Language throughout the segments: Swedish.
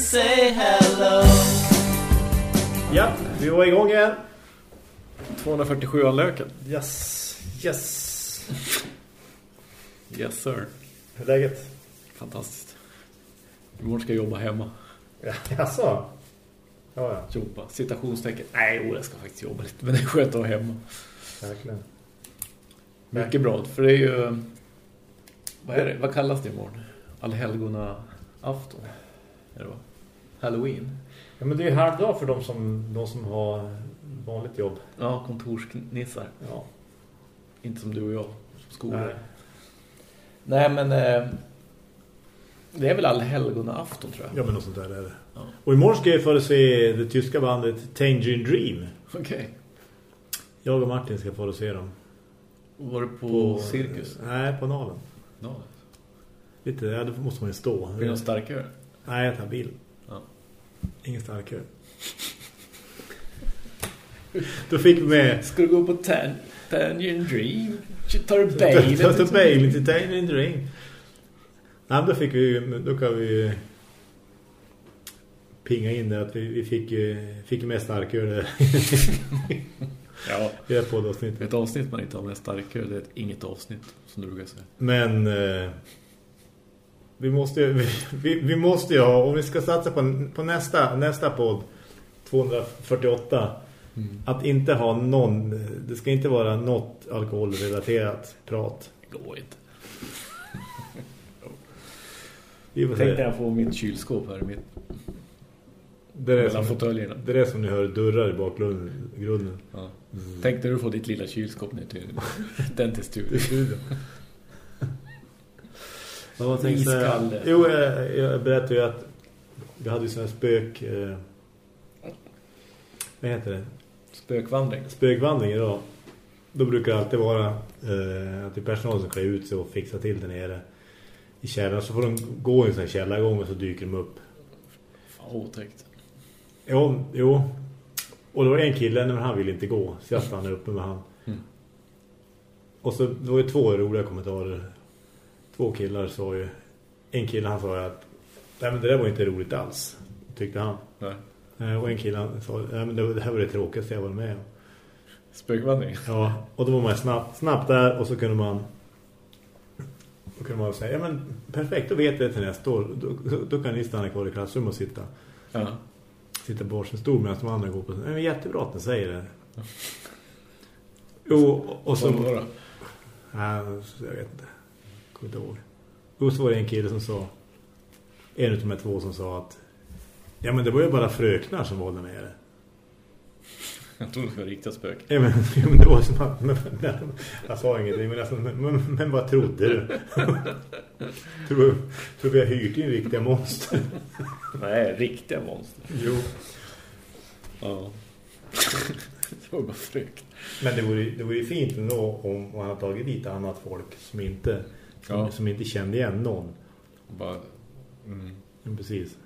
say hello. Ja, vi var igång igen. 247 an löken. Yes, yes. Yes sir. Hur är läget? Fantastiskt. Imorgon ska jag jobba hemma. Ja, jaså? Ja, ja. Jobba. Citationstecken. Nej, jo, jag ska faktiskt jobba lite. Men det är skönt att vara hemma. Verkligen. Mycket bra. För det är ju... Vad, är det? vad kallas det imorgon? Allhelgona afton. Är det va? Halloween. Ja, men det är ju halvdag för de som, de som har vanligt jobb. Ja, kontorsnissar. Ja. Inte som du och jag. Som skolor. Nej. Nej, men... Eh, det är väl allhelgona afton tror jag. Ja, men något sånt där är det. Ja. Och imorgon ska jag få se det tyska bandet Tangerine Dream. Okej. Jag och Martin ska få se dem. Var det på, cirkus? Nej, på Nalen. Ja. Lite, ja, då måste man ju stå. Blir någon starkare? Nej, jag tar bil. Ingen starkare. Då fick vi med... Ska du gå på tan Tangerine Dream? Tar du Ta Bale? Bale till Tangerine Dream. Nej, då fick vi då kan vi pinga in det att vi, vi fick fick med starköl Ja. i det poddavsnittet. Ett avsnitt man inte har med starkare, det är ett inget avsnitt, som du brukar säga. Men eh, vi måste ju- vi, vi, vi måste ju ha, om vi ska satsa på, på nästa, nästa podd 248 att inte ha någon, det ska inte vara något alkoholrelaterat prat. Det går inte. Får Tänkte jag få mitt kylskåp här mitt, Det är det mellan som, fåtöljerna. det är det som ni hör durrar i bakgrunden. Grunden. Ja. Tänkte du få ditt lilla kylskåp ner till den till studion. Ja, jag? Iskalle. Jo, jag, jag berättade ju att vi hade ju här spök... Eh, vad heter det? Spökvandring. Spökvandring idag. Då brukar det alltid vara eh, att det är personal som klär ut sig och fixar till det nere i källaren. Så får de gå i en sån här källargång och så dyker de upp. Fan otäckt. Jo, jo. Och det var en kille, men han ville inte gå. Så jag stannade uppe med han. Mm. Och så det var ju två roliga kommentarer. Två killar sa ju... En kille han sa att Nej men det där var inte roligt alls. Tyckte han. Nej. Eh, Och en kille han sa Nej men det, det här var det tråkigaste jag var med om. Spökvandring. Ja, och då var man snabbt, snabbt där och så kunde man då kunde man säga, ja men perfekt, då vet jag till nästa år. Då, då, då kan ni stanna kvar i klassrum och sitta, Ja. sitta på varsin stol medan de andra går på. Men jättebra att ni säger det. Jo, och så... Vad det? Nej, jag vet inte. Kommer inte ihåg. Jo, så var det en kille som sa, en av de två som sa att ja men det var ju bara fröknar som var där nere. Jag tror det var riktiga spök. Ja, men, men det var som att... Men, men, jag sa ingenting, men, alltså, men, men, vad trodde du? tror, tror vi har hyrt in riktiga monster? Nej, riktiga monster. Jo. Ja. det var bara frykt. Men det vore, det vore ju fint ändå om man hade tagit dit annat folk som inte, som, Ja. som inte kände igen någon. Bara... Mm. Men precis.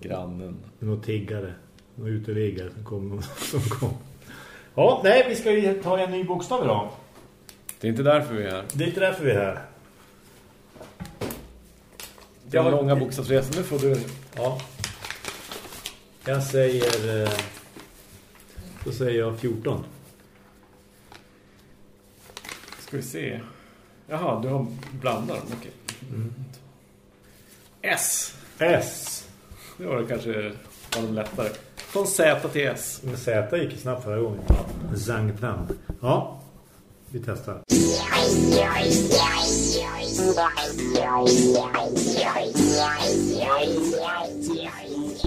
Grannen. Någon tiggare. Någon uteliggare som kom. Som kom. Ja, nej, vi ska ju ta en ny bokstav idag. Det är inte därför vi är här. Det är inte därför vi är här. Det är Ja, långa bokstavsresor. Nu får du... Ja. Jag säger... eh, Då säger jag 14. Ska vi se. Jaha, du har blandar dem. Okej. S. S. Det var det kanske var de lättare. Från Z till S. Men Z gick snabbt förra gången. Zangplan. Ja, vi testar.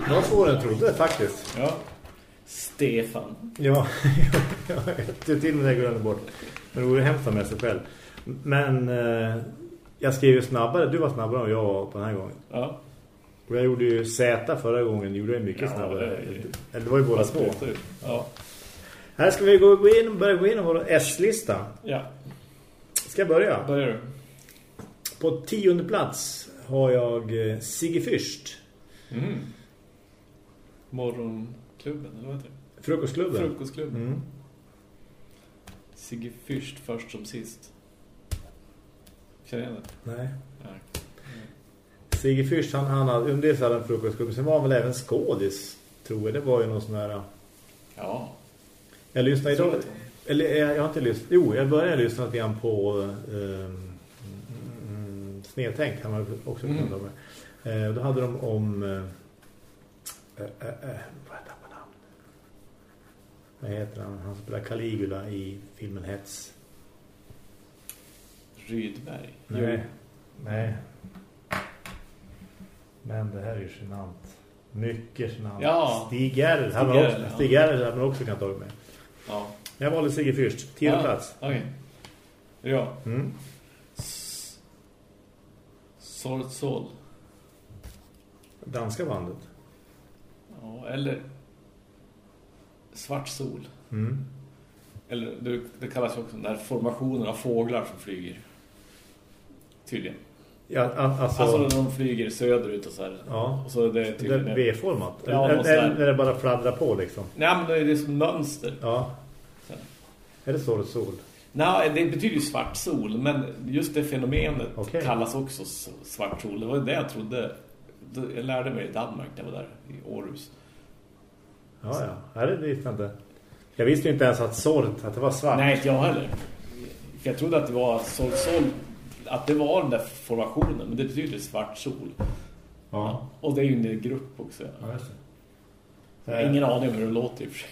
Det var svårare än jag trodde faktiskt. Ja. Stefan. Ja, jag tyckte till med det glömde bort. Men det vore hemskt med sig själv. Men eh, jag skrev ju snabbare. Du var snabbare än jag på den här gången. Ja. Och jag gjorde ju Z förra gången. Gjorde jag mycket Ja, snabbare. det Eller det var ju båda två. Ja. Här ska vi gå in, börja gå in vår S-lista. Ja. Ska jag börja? Börjar du? På tionde plats har jag eh, Sigge Fürst Mm. Morgonklubben, eller vad heter det? Frukostklubben. Frukostklubben. Mm. Sigge Fürst först som sist. Känner jag det? Nej. Sigge Fürst, han, han hade, hade en frukostklubb. Sen var han väl även skådis, tror jag. Det var ju någon sån här... Ja. Jag lyssnade idag... Eller jag, jag har inte lyssnat... Jo, jag började lyssna lite grann på... Um, mm, Snedtänk, han har också Mm. kunnat med. Eh, då hade de om... Eh, eh, eh, eh, vad heter han på namn? Vad heter han? Han spelar Caligula i filmen Hets. Rydberg. Nej. Nej. Men det här är ju genant. Mycket genant. Ja. Stig Gerrel. Har Gerrel, också. Stig Gerrel hade man också kunnat ta med. Ja. Jag valde Sigge Fürst. Tionde ja. plats. Okej. Ja. Mm. S- Sword Soul. Danska bandet. Ja, eller Svart Sol. Mm. Eller det, det kallas ju också den där formationen av fåglar som flyger. Tydligen. Ja, alltså... Alltså när de flyger söderut och så här. ja. Och så är det Det är. V-format. Ja, eller, eller, eller bara fladdrar på liksom. Nej, men det är det som mönster. Ja. Så. Är det så det sol? Nej, det betyder ju svart sol, men just det fenomenet Okej. kallas också svart sol. Det var det jag trodde. Det- Jag lärde mig i Danmark när jag var där, i Århus. Ja, ja. Nej, det visste inte. Jag visste ju inte ens att sort, att det var svart. Nej, inte jag heller. Jag trodde att det var sol, sol, att det var den där formationen, men det betyder svart sol. Ja. Och det är ju en grupp också. ja just det. Jag har ingen aning om hur det låter i och för sig.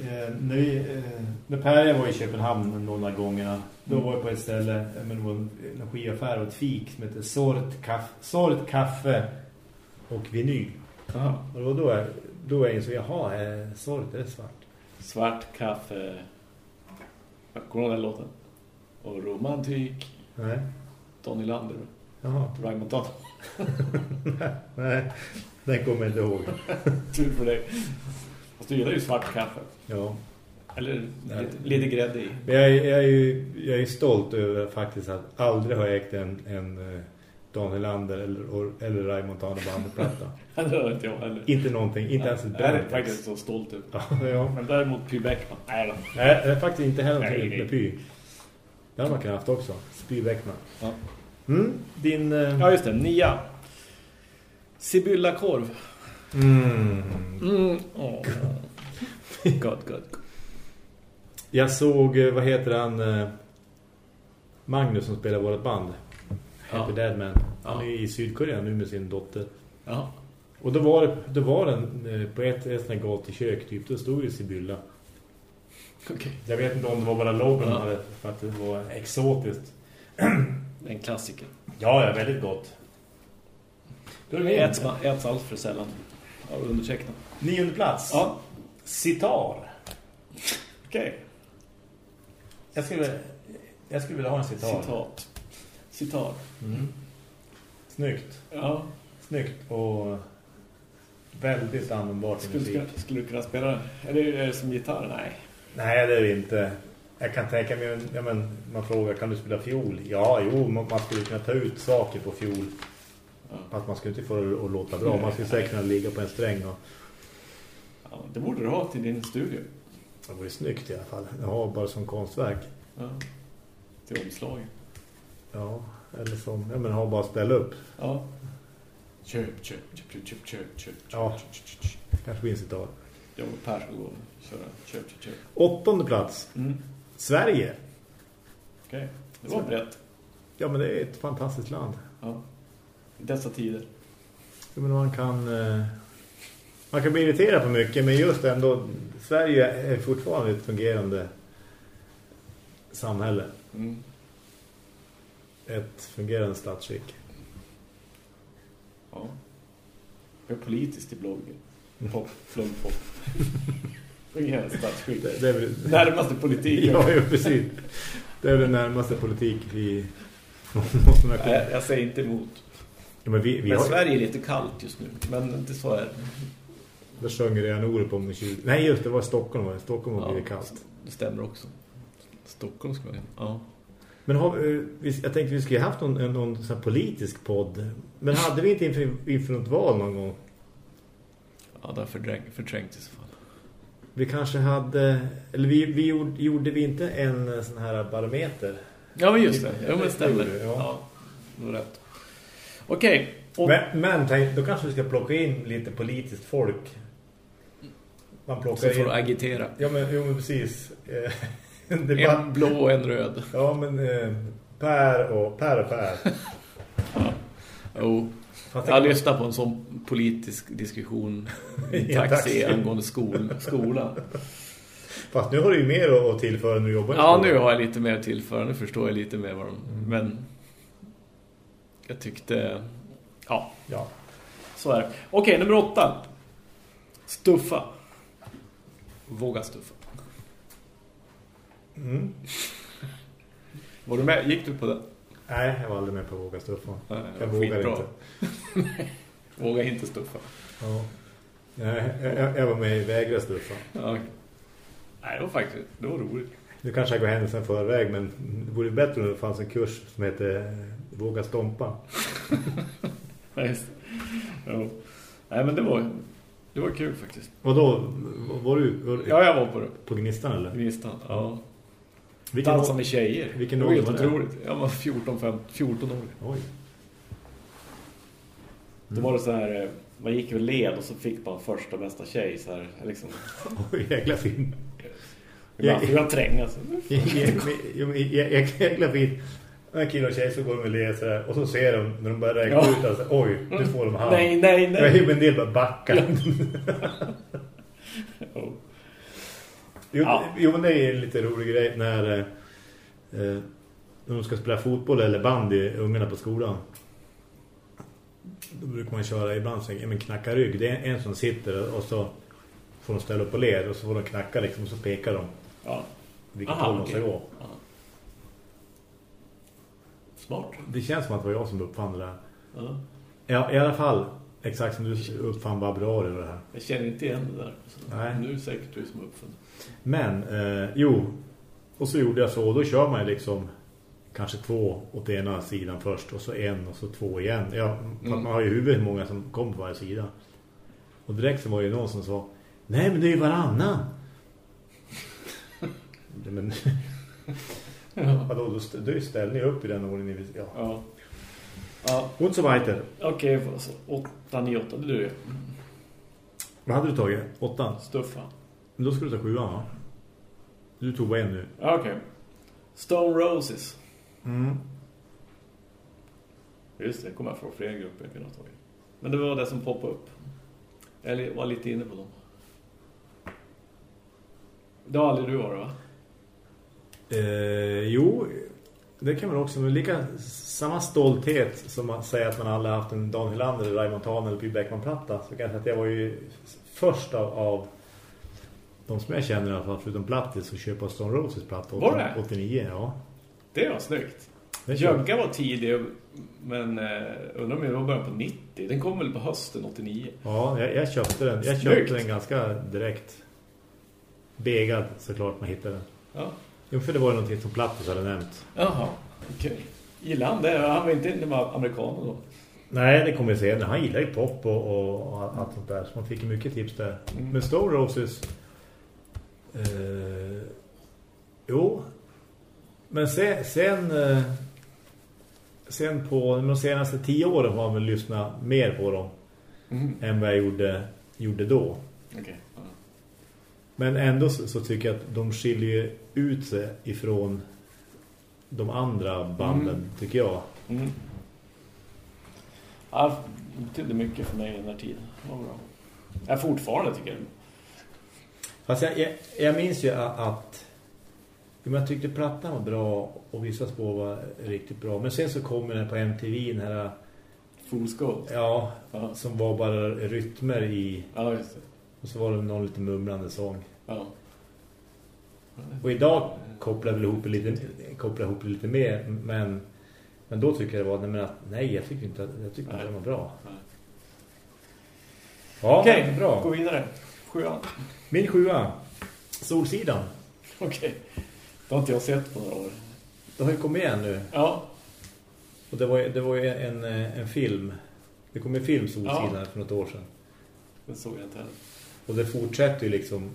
Eh, när, vi, eh, när Per var i Köpenhamn några gånger då var jag på ett ställe men det var en energiaffär och ett fik som heter Sort, kaff, Sort kaffe och vinyl. Och det var då jag, då jag insåg, jaha, eh, Sort är det svart. Svart kaffe. Kommer du ihåg den låten? Och romantik. Nej, Tony Lander. jaha. Raymond Todd. Nej, den kommer jag inte ihåg. Tur för dig. Fast du gillar ju svart kaffe. Ja. Eller Nej. lite, grädde i. Men jag, är- jag, är ju, jag är stolt över faktiskt att aldrig ha ägt en, en eh, Daniel Lander eller, eller Raymond Tane bandplatta. Det har inte jag heller. inte någonting, inte ens ett Jag är band. faktiskt så stolt ut. Ja, ja. Men däremot Py Bäckman. Nej då. Nej, det är faktiskt inte heller Nej, någonting nej. med Py. Det har haft också. Spy Bäckman. Ja. Mm, din... eh, Ja, just det. Nia. Sibylla korv. Mm. Mm. Oh. Gott, gott. Jag såg, eh, vad heter han? eh, Magnus som spelar vårt band. Happy Ja. Dead Man. Han Ja. är i Sydkorea nu med sin dotter. Ja. Och då var det, då var den eh, på ett, ett sånt här gatukök typ. Då stod ju Sibylla. Okej. Jag vet inte om det var bara logon Ja. hade för att det var exotiskt. En klassiker. Ja, ja, väldigt gott. Äts, äts allt för sällan. Av undertecknat. nionde plats. Ja. Sitar. Okej. Jag skulle, jag skulle vilja ha en sitar. Citat. Citat. Mm. Snyggt. Ja. Snyggt och väldigt användbart Skulle, skulle, skulle du kunna spela den? Eller är det som gitarr? Nej. Nej, det är det inte. Jag kan tänka mig, ja, men, man frågar, kan du spela fiol? Ja, jo, man man skulle kunna ta ut saker på fiol. Ja. Fast man skulle inte få det att låta bra. Man skulle säkert kunna ligga på en sträng. Och, Ja, det borde du ha till din studio. det ju snyggt i alla fall. Har bara som konstverk. Ja. Till omslagen. Ja, eller som, ja men ha bara ställa upp. Ja. Köp, köp, köp, köp, köp, köp, köp, Ja. köp, köp, köp, köp. Kanske blir en citar. Jag och Per ska gå och köra köp, köp, köp. Åttonde plats. Mm. Sverige. Okej. Det var brett. Ja, men det är ett fantastiskt land. Ja. I dessa tider. Jag menar, man kan eh, man kan bli irriterad på mycket men just ändå Sverige är fortfarande ett fungerande samhälle. Mm. Ett fungerande statsskick. Ja. Det är politiskt i bloggen. Pop, flumpop. Fungerande statsskick. Det, det är väl, Närmaste politiken. ja, ja, precis. Det är den närmaste politik vi måste man Nej, jag säger inte emot. ja, men vi, vi Men har, Sverige är lite kallt just nu. Men det så är det. Det en ord på om 20... Nej, just det var Stockholm. Var det. Stockholm har Ja. blivit kallt. Det stämmer också. Stockholm ska jag Ja. Men har, eh, vi- jag tänkte vi skulle ha haft någon, någon sån här politisk podd. Men hade vi inte inför, inför något val någon gång? Ja, det har fördräng, förträngt i så fall. Vi kanske hade... Eller vi, vi gjorde, gjorde vi inte en eh, sån här barometer? Ja, men just det. Jo, men stämmer. ja. Ja, har rätt. Okej. och- Men, men tänk, då kanske vi ska plocka in lite politiskt folk. Man Så plockar får in... agitera. Ja, men, jo, men precis. Eh, det är bara, En blå och en röd. ja, men eh, Per och Per och Per. Jo. Jag kan- lyssnar på en sån politisk diskussion i taxi angående skol, skolan. Fast nu har du ju mer att- att tillföra när du jobbar Ja, nu har jag lite mer tillföra. Nu förstår jag lite mer vad de... Men jag tyckte... Ja, Ja. så är det. Okej, nummer åtta. Stuffa. Våga stuffa. Mm. Var du med? Gick du på det? Nej, jag var aldrig med på att våga stuffa. Nej, Jag vågar inte. Våga inte stuffa. Ja. Nej, jag, jag, var med i Vägra stuffa. Ja. Nej, det var faktiskt... Det var roligt. Nu kanske jag går händelsen förväg, men det vore bättre om det fanns en kurs som heter eh, Våga stompa. Nej, men det var... Det var kul faktiskt. Och då var du var, Ja, jag var på det. på Gnistan eller? Gnistan. Ja. Vilken Dansa med tjejer. vilken det ålder var det? otroligt. Jag var 14, 15, 14 år. Oj. Då var det så här, eh, man gick över led och så fick man första bästa tjej så här, liksom. Oj, jäkla fin. Ibland fick man trängas. Jäkla fin. En kille och tjej så går de och här, och så ser de när de börjar räkna Ja. ut alltså, oj, nu får de hand. Nej, nej, Ja, nej. men en del bara backar. Jo. Jo, Ja. jo, men det är en lite rolig grej när, eh, eh, när de ska spela fotboll eller bandy, ungarna på skolan. Då brukar man köra ibland så men knacka rygg. Det är en som sitter och så får de ställa upp på led och så får de knacka liksom, och så pekar de Ja. vilket Aha, håll de ska gå. Ja. Smart. Det känns som att det var jag som uppfann det där. Ja. Ja, i alla fall. Exakt som du uppfann bara bra det här. Jag känner inte igen det där. Nej. Nu är det säkert du som uppfann det. Men, eh, jo. Och så gjorde jag så. Och då kör man liksom kanske två åt ena sidan först. Och så en och så två igen. Ja, Mm. man har ju huvudet hur många som kom på varje sida. Och direkt så var ju någon som sa Nej, men det är ju varannan. Men, Ja. vadå, då, då ställer ni upp i den ordningen. Ja. Ja. Ja. Und so weiter. Okej, alltså, 8, 9, 8. Det är du. Vad hade du tagit? Åttan? Stuffa. Men då skulle du ta sjuan va? Du tog bara en nu. Okej. Stone Roses. Mm. Just det, kommer jag få fler grupper jag kunde ha tagit. Men det var det som poppade upp. Jag var lite inne på dem. Det har aldrig du varit va? Eh, jo, det kan man också. Men lika samma stolthet som att säga att man aldrig haft en Dan Hylander, Raymond Tan eller Py Beckman-platta. Så kan jag säga att jag var ju först av, av de som jag känner i alla fall, förutom Plattis, att köpa Stone Roses platta. Var det? 89, ja. Det var snyggt. Jögga var tidig, men eh, undrar om det var början på 90. Den kom väl på hösten 89. Ja, jag, jag köpte den. Jag Snyggt. köpte den ganska direkt. Begad såklart man hittade den. Ja. Jo, för det var ju någonting som Plattis hade nämnt. Jaha, okej. Gillar han det? Han var inte inne med amerikaner då. Nej, det kommer jag se. Han gillar ju pop och, och, och allt sånt där. Så man fick ju mycket tips där. Mm. Men Stone Roses... Eh, jo. Men sen... Sen, eh, sen på de senaste tio åren har man väl lyssnat mer på dem. Mm. Än vad jag gjorde, gjorde då. Ja. Men ändå så, så tycker jag att de skiljer ut sig ifrån de andra banden, Mm. tycker jag. Mm. Ja, det betydde mycket för mig i den här tiden. Det var bra. Jag fortfarande tycker jag. Fast jag, jag, jag minns ju att, att jag tyckte plattan var bra och vissa spår var riktigt bra. Men sen så kom den på MTV, den här, Fool's Gold. ja, Ja. som var bara rytmer i, Ja, just det. och så var det någon lite mumlande sång. Ja. Och idag kopplar väl ihop lite, kopplar ihop lite mer, men, men då tycker jag det var, nej, men att, nej jag tycker inte, jag tycker inte Nej. det var bra. Nej. Ja, Okej, bra. gå vidare. Sjuan. Min sjua, Solsidan. Okej. Det har inte jag sett på några år. det har ju kommit igen nu. Ja. Och det var, det var ju en, eh, en film. Det kom en film Solsidan Ja. för något år sedan. Det såg jag inte heller. Och det fortsätter ju liksom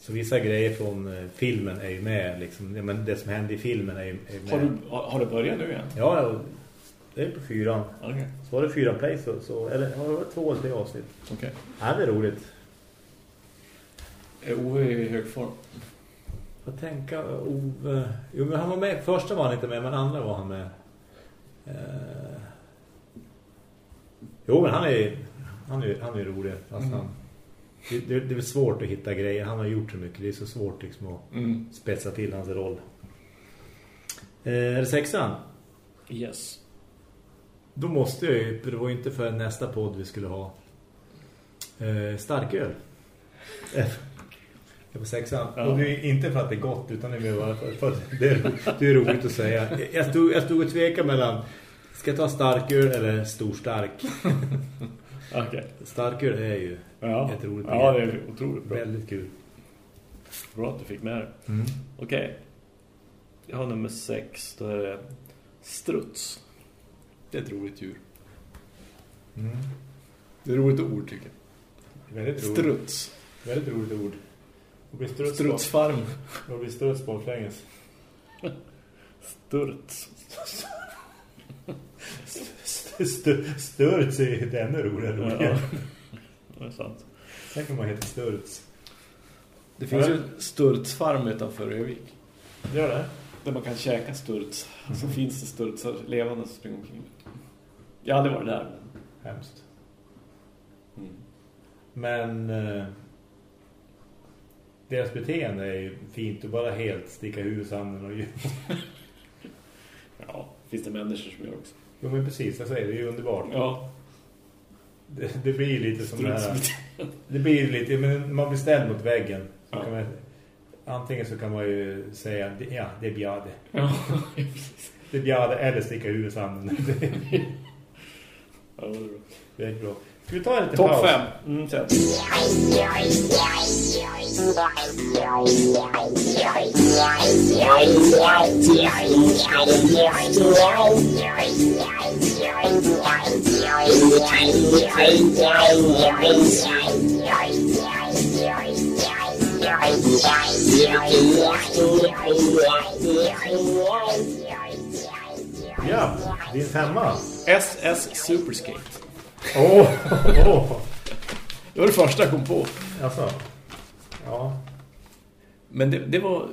så vissa grejer från eh, filmen är ju med liksom. Ja, men det som hände i filmen är ju är med. Har, du, har, det börjat nu igen? Ja, det är på fyran. Okej. Så var det fyra play så, så eller har det varit två eller tre avsnitt. Okej. Ja, det är roligt. Är Ove i hög form? Vad tänka Ove... Jo, men han var med. Första var han inte med, men andra var han med. Eh... Jo, men han är han är, han är rolig. Fast Mm. han, det, det, är svårt att hitta grejer. Han har gjort så mycket. Det är så svårt liksom att Mm. spetsa till hans roll. Eh, är det sexan? Yes. Då måste jag ju, det var ju inte för nästa podd vi skulle ha. Eh, starköl. Det var sexan. Ja. Och det är inte för att det är gott utan det är bara för, för att det är, det är roligt att säga. Jag stod, jag stod och tvekade mellan ska jag ta starköl eller stor stark. Okej. Starköl är ju Ja. ett roligt ja, det är otroligt bra. väldigt kul. Bra att du fick med det. Mm. Okej. Jag har nummer sex. Då är det struts. Det är ett roligt djur. Mm. Det är ett roligt ord tycker jag. Väldigt roligt. Struts. Väldigt roligt ord. Vad blir struts, Strutsfarm. Vad blir struts på flänges? Sturts. Sturts är ett ännu roligare Ja. Det är sant. Tänk om man heter Sturts. Det finns Ja. ju Sturtsfarm utanför Övik. Gör det? Där man kan käka sturts. Så finns det sturtsar levande som springer omkring. Jag hade varit där. Hemskt. Mm. Men eh, deras beteende är ju fint att bara helt sticka huvudet i sanden och. Ja, finns det människor som gör också. Jo men precis, säger det är ju underbart. Ja, Det, det blir lite som det här. Det blir lite, men man blir ställd mot väggen. Så Ja. kan man, antingen så kan man ju säga, ja det är bjade. Ja, precis. Det är bjade eller sticka huvudet i sanden. Det är bra. Ska vi ta en liten Topp paus? fem. Mm, sen. Ja, din femma. SS Superskate. Åh, åh. Det var det första jag kom på. Alltså. Ja. Men det, det var...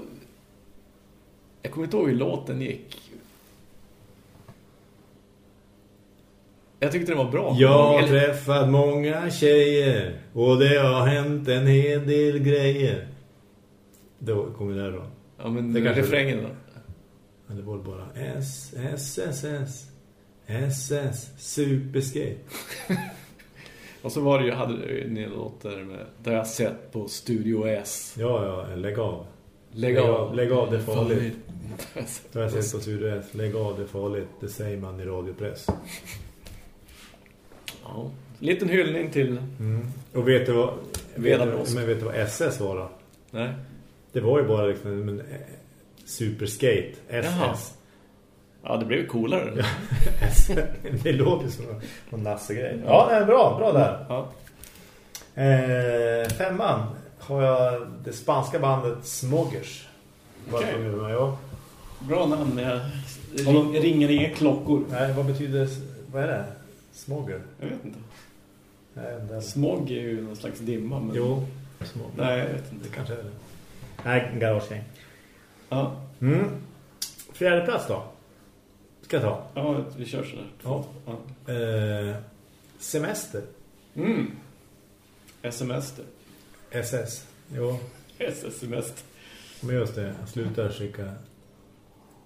Jag kommer inte ihåg hur låten gick. Jag tyckte det var bra. Jag har Eller- träffat många tjejer och det har hänt en hel del grejer. Då kommer det där då. Ja, men Det kanske- refrängen då. Men det var bara S, S, S, S, S, S, superskate. Och så var det ju, hade du ju en låt där med, där jag sett på Studio S. Ja, ja, lägg av. Lägg av. Lägg av, det är farligt. Det har jag sett på Studio S. Lägg av, det är farligt. Det säger man i radiopress. Ja. Liten hyllning till... Mm. Och vet du vad... Vet du, men vet du vad SS var då? Nej. Det var ju bara liksom men, eh, superskate. Jaha. Ja, det blev coolare. Det låter som en Lasse-grej. Ja, det är bra. Bra där. Ja. Eh, femman har jag det spanska bandet Smoggers. Vad Okej. sjunger de med? Ja. Bra namn. Jag ring, ringer inga klockor. Nej, vad betyder... Vad är det? Smogger? Jag vet inte. Nej, det Smog är ju någon slags dimma. Men... Jo, Smogger. Nej, jag vet inte. Det kanske är det. Nej, garagegäng. Ja. Mm. Fjärde plats då? Ska jag ta? ja, vi kör sådär. Ja. ja. Eh, semester. Mm. SMS det. SS. Jo, SS-semester. men just det. Jag slutar skicka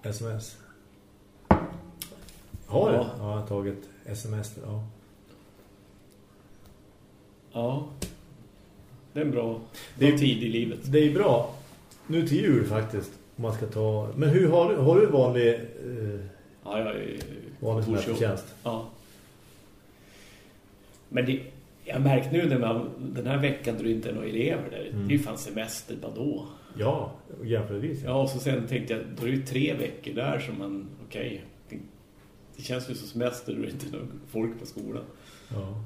sms. Har du? Ja. Ja, jag har tagit sms. Ja. Ja. Det är bra, Det är- tid i livet. Det är bra. Nu till jul faktiskt. Om man ska ta... Men hur har du, har du vanlig, eh, Ja, jag är vanlig kontorsjobb. semestertjänst? Ja. Men det, jag har märkt nu när man, den här veckan då det inte är några elever där. Mm. Det är ju fan semester bara då. Ja, jämförelsevis. Ja, och så sen tänkte jag, då är det ju tre veckor där som man, okej, det, det känns ju som semester och det är inte någon folk på skolan. Ja.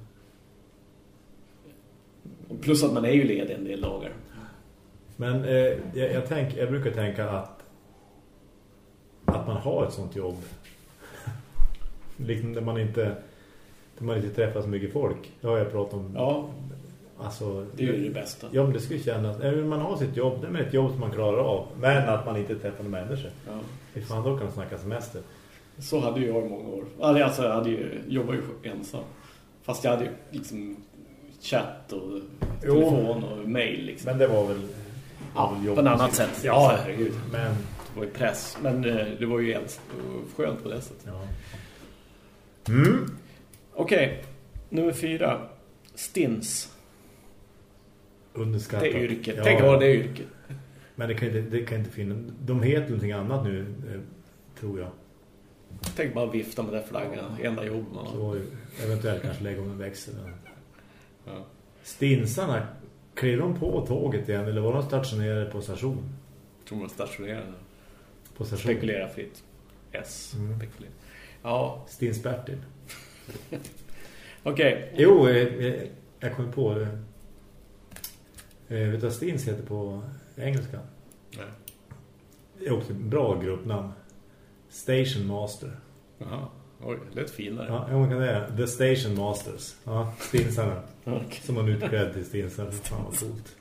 Och plus att man är ju ledig en del dagar. Men eh, jag, jag, tänk, jag brukar tänka att att man har ett sånt jobb liksom när man inte där man inte träffar så mycket folk. Det har jag pratat om. Ja, alltså, det är ju det bästa. Ja, men det skulle kännas... eh, Man har sitt jobb, det är ett jobb som man klarar av. Men att man inte träffar några människor. Ja. Hur fan då kan man snacka semester? Så hade jag i många år. Alltså jag hade ju, jobbade ju ensam. Fast jag hade ju liksom chatt och Jo. telefon och mail liksom. Men det var väl... Ja, väl på ett annat sätt. Ja, herregud. Men, Det var ju press. Men eh, det var ju ens skönt på det sättet. ja. Mm. Okej, nummer fyra. Stins. Underskattat. Det är yrket. Ja. Tänk vad det är yrket. Men det kan inte, det kan inte finnas... De heter någonting annat nu, eh, tror jag. Tänk bara vifta med den flaggan. Enda jobb man har. Så eventuellt kanske lägga om en växel. Ja. Stinsarna, klev de på tåget igen eller var de stationerade på station? Tror man stationerade. På station. Spekulera fritt. S. Mm. Spekulera. Ja, Stinsbertil. okej. Jo, eh, eh, jag kom på det. Eh, vet du vad Stins heter på engelska? Nej. Det är också ett bra gruppnamn. Station Master. Jaha. Oj, lät finare. Ja, jag kan det. The Station Masters. Ja, Stinsarna. Okej. Som man utklädd till Stinsar. Fan vad coolt.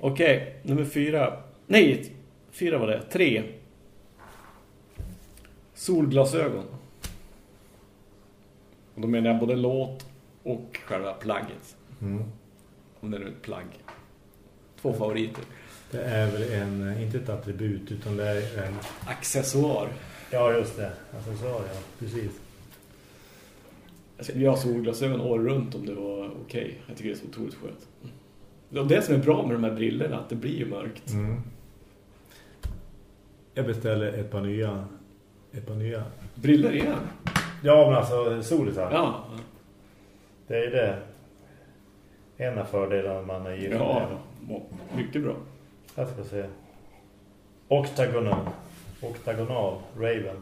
Okej, nummer fyra. Nej, fyra var det. Tre. Solglasögon. Och då menar jag både låt och själva plagget. Mm. Om det är nu ett plagg. Två favoriter. Det är väl en, eh, inte ett attribut utan det är en... Accessoar. Ja, just det. Så, ja. Precis. Jag skulle ha solglasögon år runt om det var okej. Jag tycker det är så otroligt skönt. Det är det som är bra med de här brillorna, att det blir ju mörkt. Mm. Jag beställer ett par nya... Ett par nya... Briller igen? Ja, men alltså solisar. Ja. Det är det. En av fördelarna man är gift Ja, med. mycket bra. Jag ska se. Octagonal. Octagonal. Raven.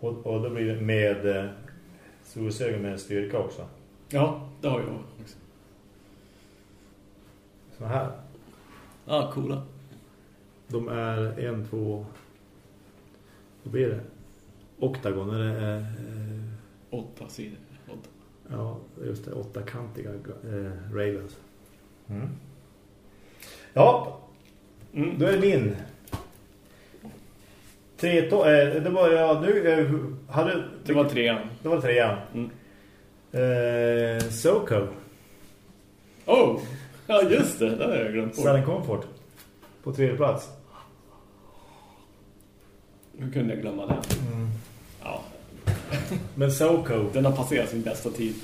Och, och då blir det med eh, solglasögon med styrka också. Ja, det har jag också. Så här. Ja, coola. De är en, två... Vad blir det? Octagon är eh, Åtta sidor. Åtta. Ja, just det. Åttakantiga eh, Ravens. Mm. Ja, Mm. då är det min. Tre to- eh, det var jag nu eh, hade Det var trean. det var trean. Mm. Eh, Soko, Oh! Ja, just det. Det har jag glömt bort. Southern Comfort på tredje plats. Hur kunde jag glömma den? Ja, Men Soko. den har passerat sin bästa tid.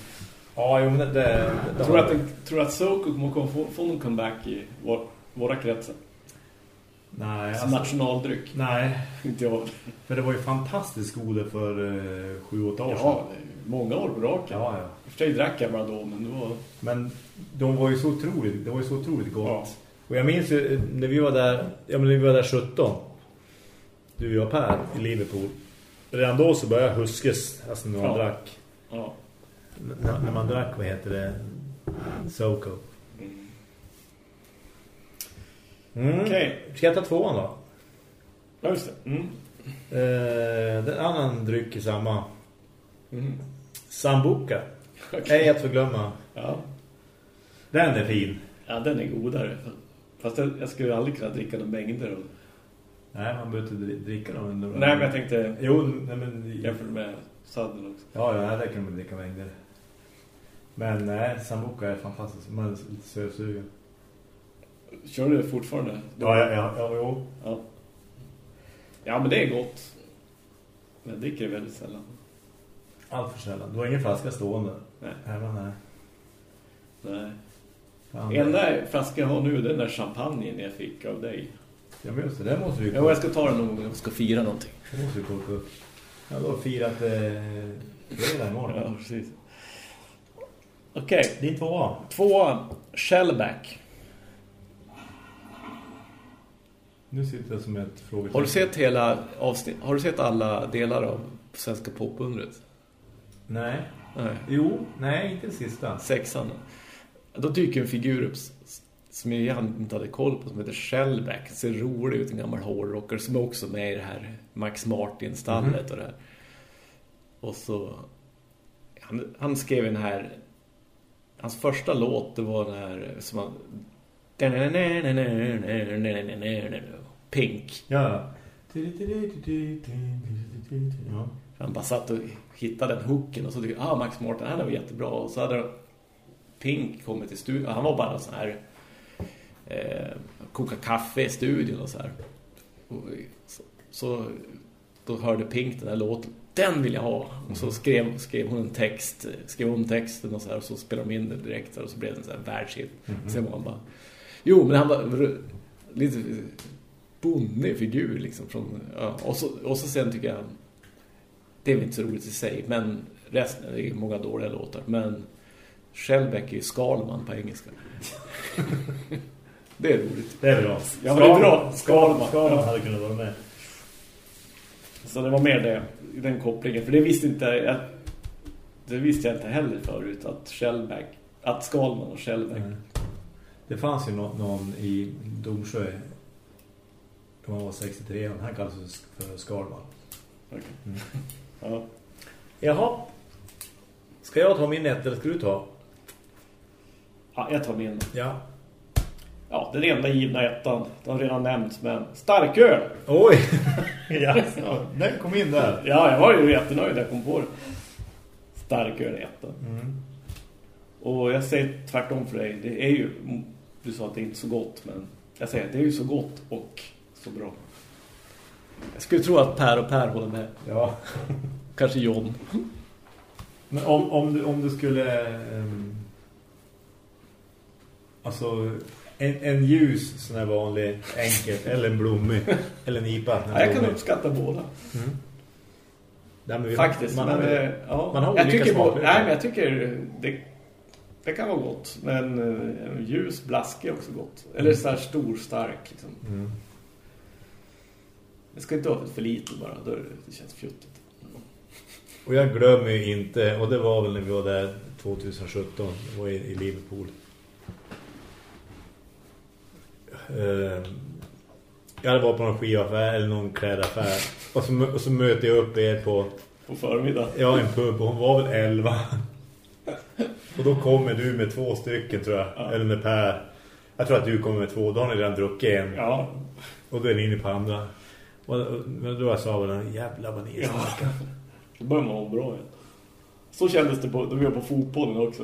Ja, jo, men det, det, det Tror att, den, tror att Soko kommer få, få någon comeback i vår, våra kretsar? Nej, Som alltså, nationaldryck? nej, Inte jag. för det var ju fantastiskt goda för eh, sju, åtta år sedan. Ja, det är många år på raken. ja, ja. I och för sig drack jag bara då, men det var... Men de var ju så otroligt, det var ju så otroligt gott. Ja. Och jag minns ju eh, när vi var där, ja men när vi var där 17. Du och jag Per i Liverpool. Redan då så började jag huskes, alltså när man Ja. drack. Ja. N- när man drack, vad heter det? Soko. Mm. Okej. Ska jag ta tvåan då? Ja, just det. Mm. Eh, den annan dryck i samma. Mm. Sambuca. Okej. Ej att förglömma. Ja. Den är fin. ja, den är godare. Fast jag, jag skulle aldrig kunna dricka de mängder. Och... Nej, man behöver inte dri- dricka dem. under- Nej, men jag tänkte Jo, nej, men... jämfört med sadden också. Ja, ja, där kan man dricka mängder. Men nej, Sambuca är fantastiskt. Man är lite sötsugen. Kör du fortfarande? Ja, ja, ja, ja, jo. ja. Ja, men det är gott. Men jag dricker det väldigt sällan. Allt för sällan. Du har ingen flaska stående. Nej. Men nej. Nej. Enda flaska jag har nu är den där champagnen jag fick av dig. Ja, men just det. Det måste vi Ja, jag ska ta den någon gång och ska fira någonting. Det måste vi koka upp. Ja, då har firat eh, fredag imorgon. Ja, precis. Okej, Din tvåa. två Shellback. Nu sitter jag som ett frågetecken. Har du sett hela avsnitt? Har du sett alla delar av Svenska popundret? Nej. Nej. Jo, nej, inte den sista. Sexan. Då dyker en figur upp som jag inte hade koll på som heter Shellback. Ser rolig ut, en gammal hårdrockare som är också med i det här Max Martin-stallet och det här. Och så... Han, han skrev den här... Hans första låt, det var den här som han... Pink. Ja. Ja. Han bara satt och hittade den hooken och så tyckte ah Max Martin, han var jättebra. Och så hade Pink kommit till studion. Han var bara sån här eh, koka kaffe i studion och så här. Och så, så då hörde Pink den här låten. Den vill jag ha. Och så skrev, skrev hon en text, skrev om texten och så här. Och så spelade de in det direkt och så blev det en sån här världshit. Sen var han bara... Jo, men han var lite bonnig figur liksom. Från, ja. och, så, och så sen tycker jag... Det är väl inte så roligt i sig, men resten är ju många dåliga låtar. Men Shellback är ju Skalman på engelska. det är roligt. Det är bra. Ja, det är bra. Skalman. Skalman Ja. hade kunnat vara med. Så det var mer det, den kopplingen. För det visste inte jag, det visste jag inte heller förut att Shellback, att Skalman och Shellback. Mm. Det fanns ju någon, någon i Domsjö när man var 63 han kallades för Skalman. Okej. Mm. Ja. Jaha. Ska jag ta min ett eller ska du ta? ja, jag tar min. Ja. Ja, den enda givna ettan. Den har redan nämnts, men starköl. Oj! ja, den kom in där. Ja, jag var ju jättenöjd när jag kom på det. Starköl ettan. Mm. Och jag säger tvärtom för dig. Det är ju, du sa att det är inte så gott, men jag säger att det är ju så gott och så bra. Jag skulle tro att Per och Per håller med. Ja. Kanske John. Men om, om, du, om du skulle... ehm, alltså, en, en ljus sån här vanlig, enkel, eller en blommig, eller en IPA. Ja, jag kan uppskatta båda. Mm. Nej, men vi- Faktiskt. Man, men, har, eh, ja. man har jag olika tycker, smaker. Nej, men jag tycker det, det kan vara gott. Men eh, ljus blask är också gott. Eller så här stor, stark. Liksom. mm. Det ska inte vara för lite bara. Då det, det känns fjuttigt. Och jag glömmer ju inte, och det var väl när vi var där 2017, det var i, i Liverpool. Eh, jag hade varit på någon skivaffär eller någon klädaffär. Och så, och så möter jag upp er på På förmiddag. ja, en pub och hon var väl 11. Och då kommer du med två stycken tror jag. Ja. Eller med Per. Jag tror att du kommer med två. Då har ni redan druckit en. Ja. Och då är ni inne på andra. Och, och, men då sa jag väl, jävlar vad ni är Ja. Då börjar man må bra igen. Så kändes det på, då vi var på fotbollen också.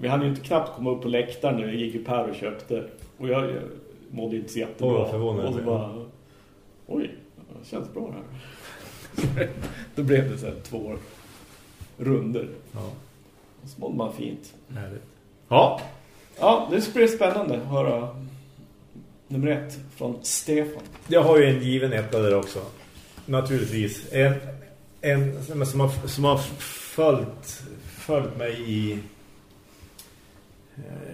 Vi hann ju inte knappt komma upp på läktaren när vi gick i Per och köpte. Och jag, mådde inte så jättebra. Åh, vad förvånad och så jag bara, oj, det känns bra här. då blev det så här två runder. Ja, Och så mådde man fint. härligt. Ja, Ja, det blir spännande att höra nummer ett från Stefan. jag har ju en given etta där också. Naturligtvis. En, en som, har, som har följt, följt mig i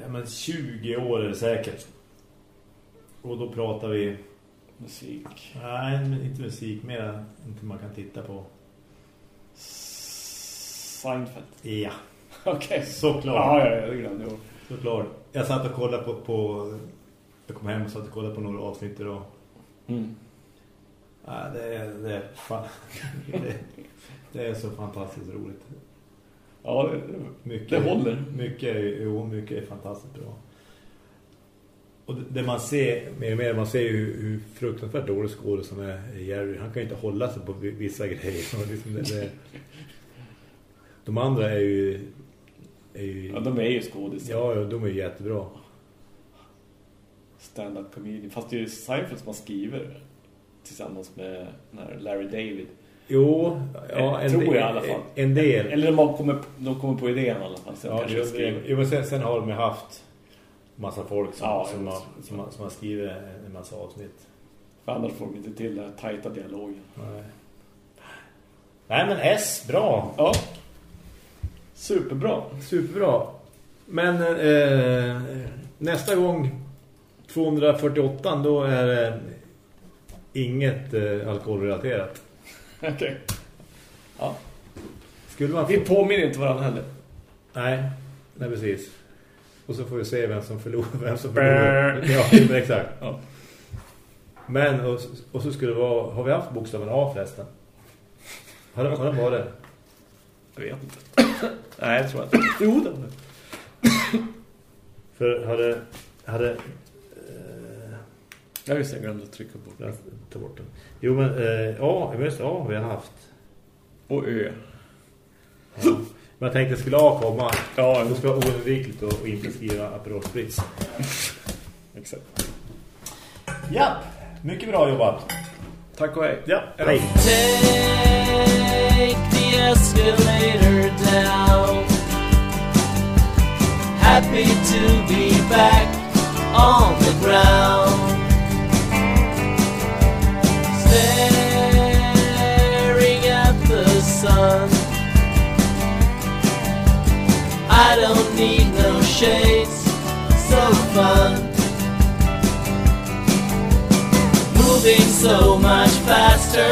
ja, men 20 år är det säkert. Och då pratar vi Musik. Nej, men inte musik, mer inte man kan titta på. Seinfeld. Ja, Okej. såklart. Ja, ja, ja, det glömde jag. Såklart. Jag satt och kollade på, på jag kom hem och satt och kollade på några avsnitt idag. Mm. Ja, det, är, det, är fan, det, det är så fantastiskt roligt. Ja, Mycket, Det håller. Mycket, jo, mycket är fantastiskt bra. Och det, man ser, mer och mer, man ser ju hur fruktansvärt dålig skådespelare som är Jerry. Han kan ju inte hålla sig på vi- vissa grejer. Och liksom det, det, de andra är ju... Är ju ja, de är ju skådisar. ja, ja, de är ju jättebra. Stand-up comedian. Fast det är ju Seinfeld som har skrivit tillsammans med Larry David. Jo, ja, en, Tror jag i alla fall. En del. Eller de kommit, de kommer på idén i alla fall. Sen Ja, jo, jo, men sen, sen har de ju haft massa folk som, Ja, som, har, som, har, som har skrivit en massa avsnitt. För annars får de inte till den här tajta dialogen. Nej. Nej, men S, bra. Ja. Superbra. Superbra. Men eh, nästa gång 248 då är det inget eh, alkoholrelaterat. Okej. Okay. Ja. Skulle man Vi påminner inte varandra heller. Nej, nej precis. Och så får vi se vem som förlorar. Vem som förlorar. ja, exakt. Ja. Men, och, och, så skulle det vara... Har vi haft bokstaven A förresten? Har det, har det varit? Jag vet inte. nej, jag tror inte. Jo, det För hade... hade Ja, just det. Jag glömde att trycka på den. Ta bort den. Jo, men... Eh, ja, just A vi har haft. Och Ö. Ja. Men jag tänkte, skulle A komma, ja, då ska vara oundvikligt att inte skriva Aperol Spritz. Exakt. Ja, mycket bra jobbat. Tack och hej. Ja, hej. Take the escalator down Happy to be back on the ground Moving so much faster,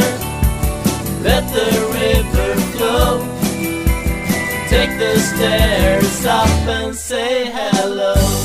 let the river flow. Take the stairs up and say hello.